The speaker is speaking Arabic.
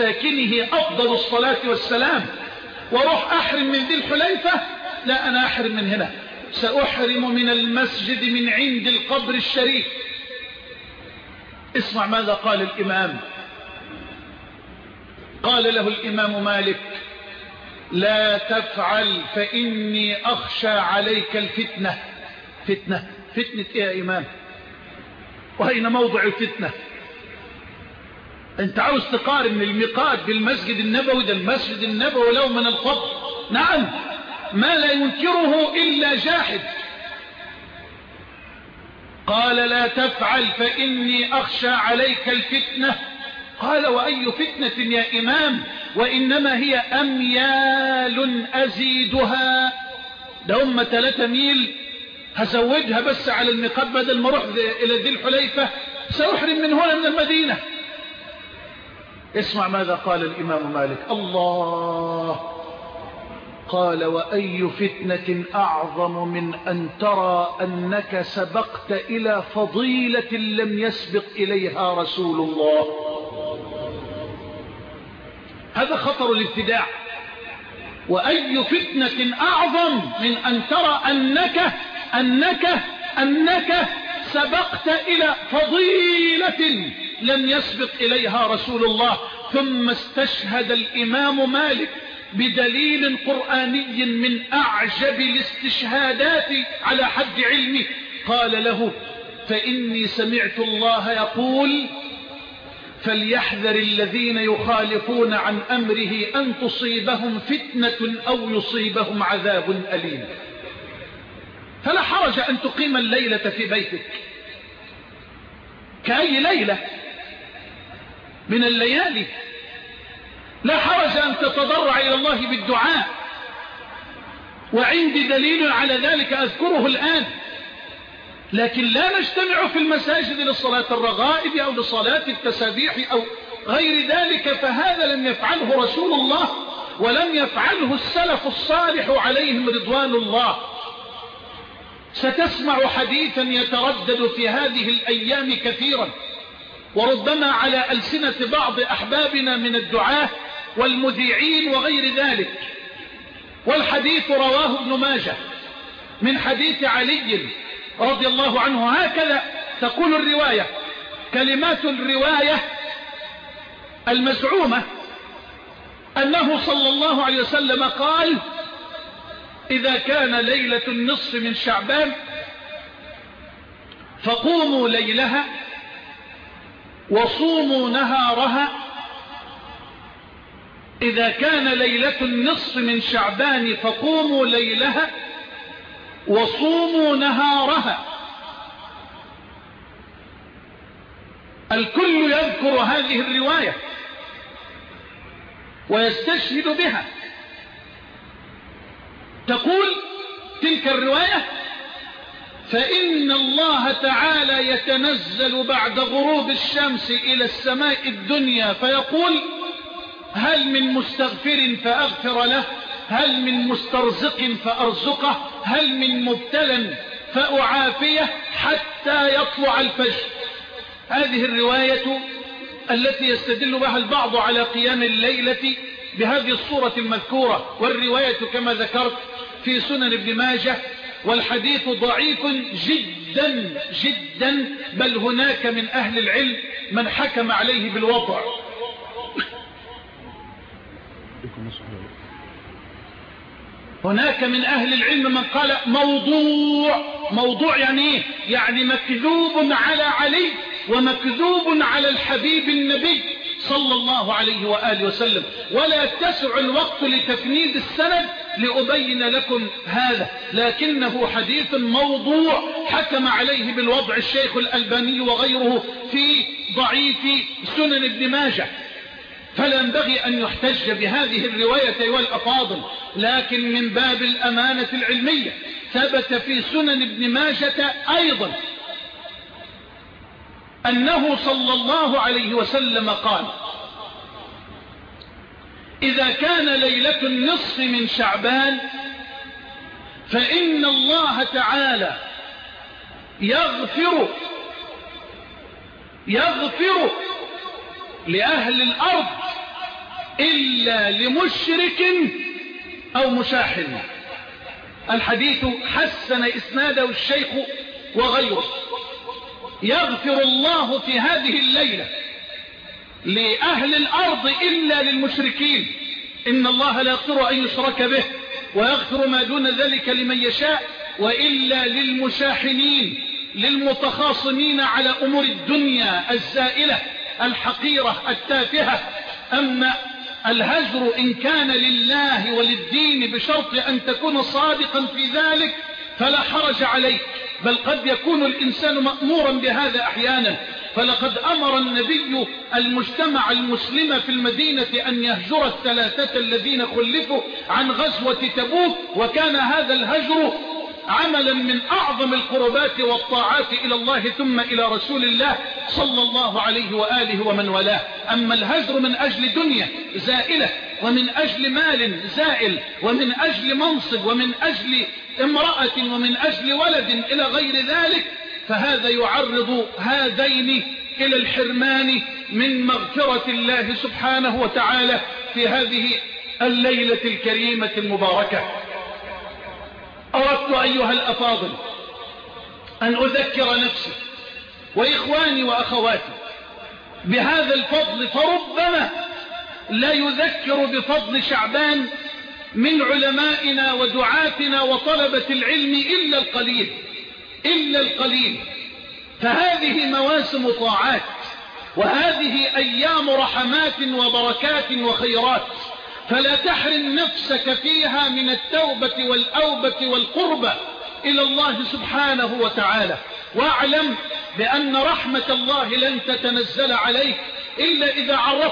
ساكنه أفضل الصلاة والسلام وأروح أحرم من ذي الحليفة؟ لا أنا أحرم من هنا. سأحرم من المسجد من عند القبر الشريف. اسمع ماذا قال الإمام. قال له الإمام مالك لا تفعل فإني أخشى عليك الفتنة. فتنة فتنة إيه يا إمام؟ وأين موضع الفتنة؟ انت عاوز تقارن الميقات بالمسجد النبوي ده المسجد النبوي له من الفضل. نعم ما لا ينكره إلا جاحد. قال لا تفعل فإني أخشى عليك الفتنة. قال وأي فتنة يا إمام؟ وإنما هي أميال أزيدها. ده هم ثلاثة ميل. هزودها بس على الميقات بدل ما أروح إلى ذي الحليفة. سأحرم من هنا من المدينة. اسمع ماذا قال الإمام مالك. الله قال وأي فتنة أعظم من أن ترى أنك سبقت إلى فضيلة لم يسبق إليها رسول الله. هذا خطر الابتداع. وأي فتنة أعظم من أن ترى أنك أنك أنك سبقت إلى فضيلة لم يسبق إليها رسول الله ثم استشهد الإمام مالك بدليل قرآني من أعجب الاستشهادات على حد علمه قال له فإني سمعت الله يقول فليحذر الذين يخالفون عن أمره أن تصيبهم فتنة أو يصيبهم عذاب أليم. فلا حرج أن تقيم الليلة في بيتك. كأي ليلة من الليالي. لا حرج أن تتضرع إلى الله بالدعاء. وعندي دليل على ذلك أذكره الآن. لكن لا نجتمع في المساجد لصلاة الرغائب أو لصلاة التسابيح أو غير ذلك فهذا لم يفعله رسول الله ولم يفعله السلف الصالح عليهم رضوان الله. ستسمع حديثا يتردد في هذه الأيام كثيرا. وربما على ألسنة بعض أحبابنا من الدعاة والمذيعين وغير ذلك. والحديث رواه ابن ماجه من حديث علي رضي الله عنه. هكذا تقول الرواية. كلمات الرواية المزعومة أنه صلى الله عليه وسلم قال إذا كان ليلة النصف من شعبان فقوموا ليلها وصوموا نهارها. إذا كان ليلة النصف من شعبان فقوموا ليلها وصوموا نهارها. الكل يذكر هذه الرواية ويستشهد بها. تقول تلك الرواية فإن الله تعالى يتنزل بعد غروب الشمس إلى السماء الدنيا فيقول هل من مستغفر فأغفر له؟ هل من مسترزق فأرزقه؟ هل من مبتلا فأعافيه حتى يطلع الفجر؟ هذه الرواية التي يستدل بها البعض على قيام الليلة بهذه الصورة المذكورة والرواية كما ذكرت في سنن ابن ماجه والحديث ضعيف جدا جدا بل هناك من أهل العلم من حكم عليه بالوضع هناك من أهل العلم من قال موضوع موضوع يعني إيه؟ يعني مكذوب على علي ومكذوب على الحبيب النبي صلى الله عليه وآله وسلم. ولا تسع الوقت لتفنيد السند لأبين لكم هذا. لكنه حديث موضوع حكم عليه بالوضع الشيخ الألباني وغيره في ضعيف سنن ابن ماجه. فلا ينبغي أن يحتج بهذه الرواية والأفاضل لكن من باب الأمانة العلمية ثبت في سنن ابن ماجة أيضا أنه صلى الله عليه وسلم قال إذا كان ليلة النصف من شعبان فإن الله تعالى يغفر يغفر لأهل الأرض إلا لمشرك أو مشاحن. الحديث حسن إسناده الشيخ وغيره. يغفر الله في هذه الليلة لأهل الأرض إلا للمشركين. إن الله لا يغفر أن يشرك به ويغفر ما دون ذلك لمن يشاء وإلا للمشاحنين للمتخاصمين على أمور الدنيا الزائلة الحقيرة التافهة. أما الهجر إن كان لله وللدين بشرط أن تكون صادقا في ذلك فلا حرج عليك. بل قد يكون الإنسان مأمورا بهذا أحيانا. فلقد أمر النبي المجتمع المسلم في المدينة أن يهجر الثلاثة الذين خلفوا عن غزوة تبوك وكان هذا الهجر عملا من أعظم القربات والطاعات إلى الله ثم إلى رسول الله صلى الله عليه وآله ومن والاه. أما الهجر من أجل دنيا زائلة ومن أجل مال زائل ومن أجل منصب ومن أجل امرأة ومن أجل ولد إلى غير ذلك فهذا يعرض هذين إلى الحرمان من مغفرة الله سبحانه وتعالى في هذه الليلة الكريمة المباركة. أردت أيها الأفاضل أن أذكر نفسي وإخواني وأخواتي بهذا الفضل فربما لا يذكر بفضل شعبان من علمائنا ودعاتنا وطلبة العلم إلا القليل إلا القليل. فهذه مواسم طاعات وهذه أيام رحمات وبركات وخيرات. فلا تحرم نفسك فيها من التوبة والأوبة والقربة إلى الله سبحانه وتعالى. واعلم بأن رحمة الله لن تتنزل عليك إلا إذا عرفت